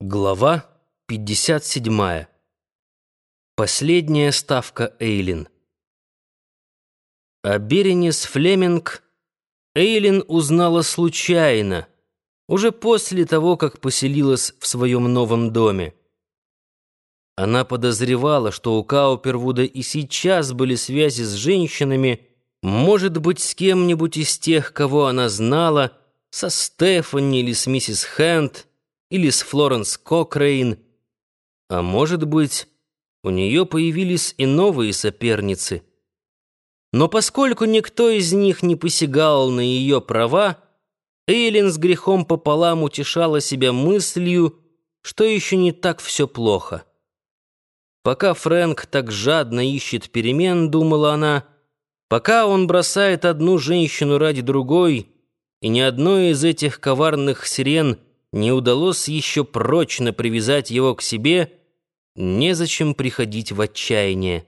Глава 57. Последняя ставка Эйлин. О Беренис Флеминг Эйлин узнала случайно, уже после того, как поселилась в своем новом доме. Она подозревала, что у Каупервуда и сейчас были связи с женщинами, может быть, с кем-нибудь из тех, кого она знала, со Стефани или с миссис Хэнд, или с Флоренс Кокрейн, а может быть, у нее появились и новые соперницы. Но поскольку никто из них не посягал на ее права, Эйлин с грехом пополам утешала себя мыслью, что еще не так все плохо. Пока Фрэнк так жадно ищет перемен, думала она, пока он бросает одну женщину ради другой, и ни одной из этих коварных сирен — не удалось еще прочно привязать его к себе, незачем приходить в отчаяние.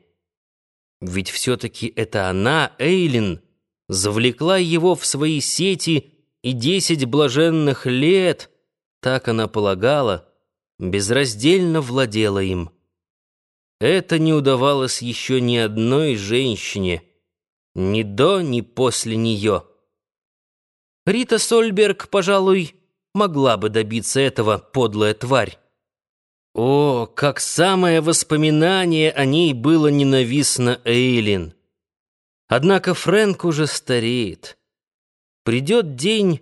Ведь все-таки это она, Эйлин, завлекла его в свои сети и десять блаженных лет, так она полагала, безраздельно владела им. Это не удавалось еще ни одной женщине, ни до, ни после нее. Рита Сольберг, пожалуй, могла бы добиться этого подлая тварь. О, как самое воспоминание о ней было ненавистно Эйлин. Однако Фрэнк уже стареет. Придет день,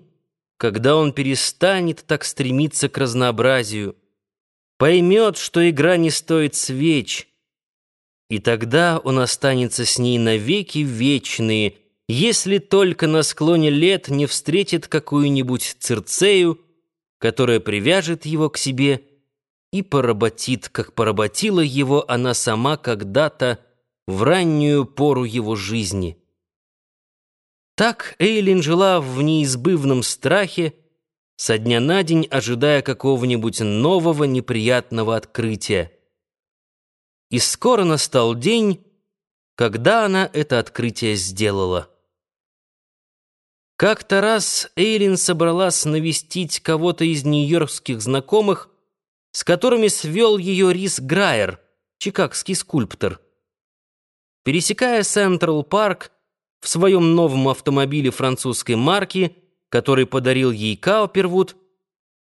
когда он перестанет так стремиться к разнообразию, поймет, что игра не стоит свеч, и тогда он останется с ней навеки вечные — если только на склоне лет не встретит какую-нибудь цирцею, которая привяжет его к себе и поработит, как поработила его она сама когда-то в раннюю пору его жизни. Так Эйлин жила в неизбывном страхе, со дня на день ожидая какого-нибудь нового неприятного открытия. И скоро настал день, когда она это открытие сделала. Как-то раз Эйлин собралась навестить кого-то из нью-йоркских знакомых, с которыми свел ее Рис Грайер, чикагский скульптор. Пересекая Централ Парк в своем новом автомобиле французской марки, который подарил ей Каупервуд,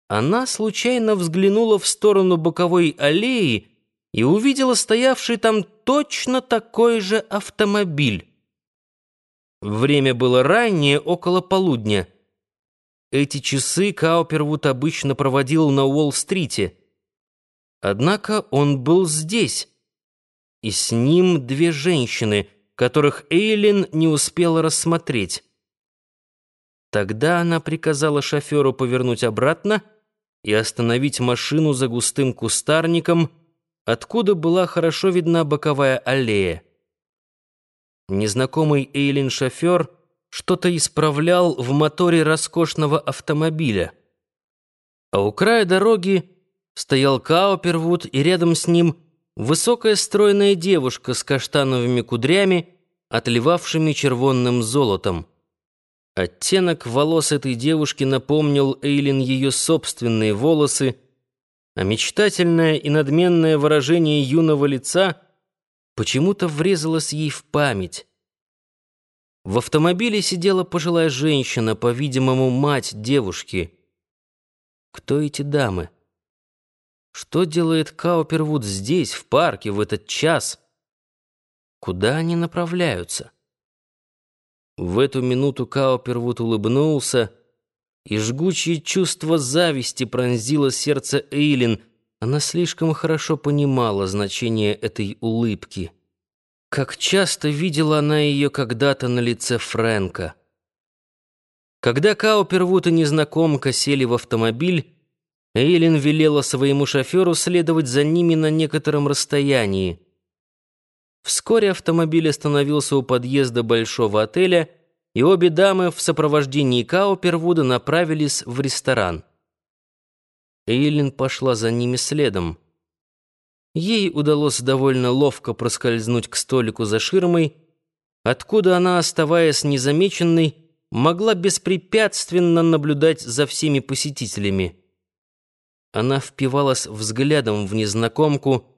она случайно взглянула в сторону боковой аллеи и увидела стоявший там точно такой же автомобиль. Время было раннее, около полудня. Эти часы Каупервуд обычно проводил на Уолл-стрите. Однако он был здесь, и с ним две женщины, которых Эйлин не успела рассмотреть. Тогда она приказала шоферу повернуть обратно и остановить машину за густым кустарником, откуда была хорошо видна боковая аллея. Незнакомый Эйлин шофер что-то исправлял в моторе роскошного автомобиля. А у края дороги стоял Каупервуд, и рядом с ним высокая стройная девушка с каштановыми кудрями, отливавшими червонным золотом. Оттенок волос этой девушки напомнил Эйлин ее собственные волосы, а мечтательное и надменное выражение юного лица — почему-то врезалось ей в память. В автомобиле сидела пожилая женщина, по-видимому, мать девушки. Кто эти дамы? Что делает Каупервуд здесь, в парке, в этот час? Куда они направляются? В эту минуту Каупервуд улыбнулся, и жгучее чувство зависти пронзило сердце Эйлин — она слишком хорошо понимала значение этой улыбки. Как часто видела она ее когда-то на лице Фрэнка. Когда Каупервуд и незнакомка сели в автомобиль, Эйлин велела своему шоферу следовать за ними на некотором расстоянии. Вскоре автомобиль остановился у подъезда большого отеля, и обе дамы в сопровождении Каупервуда направились в ресторан. Эйлин пошла за ними следом. Ей удалось довольно ловко проскользнуть к столику за ширмой, откуда она, оставаясь незамеченной, могла беспрепятственно наблюдать за всеми посетителями. Она впивалась взглядом в незнакомку,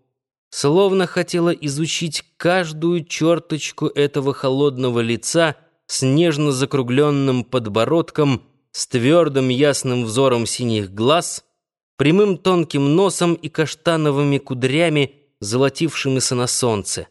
словно хотела изучить каждую черточку этого холодного лица с нежно закругленным подбородком, с твердым ясным взором синих глаз, прямым тонким носом и каштановыми кудрями, золотившимися на солнце.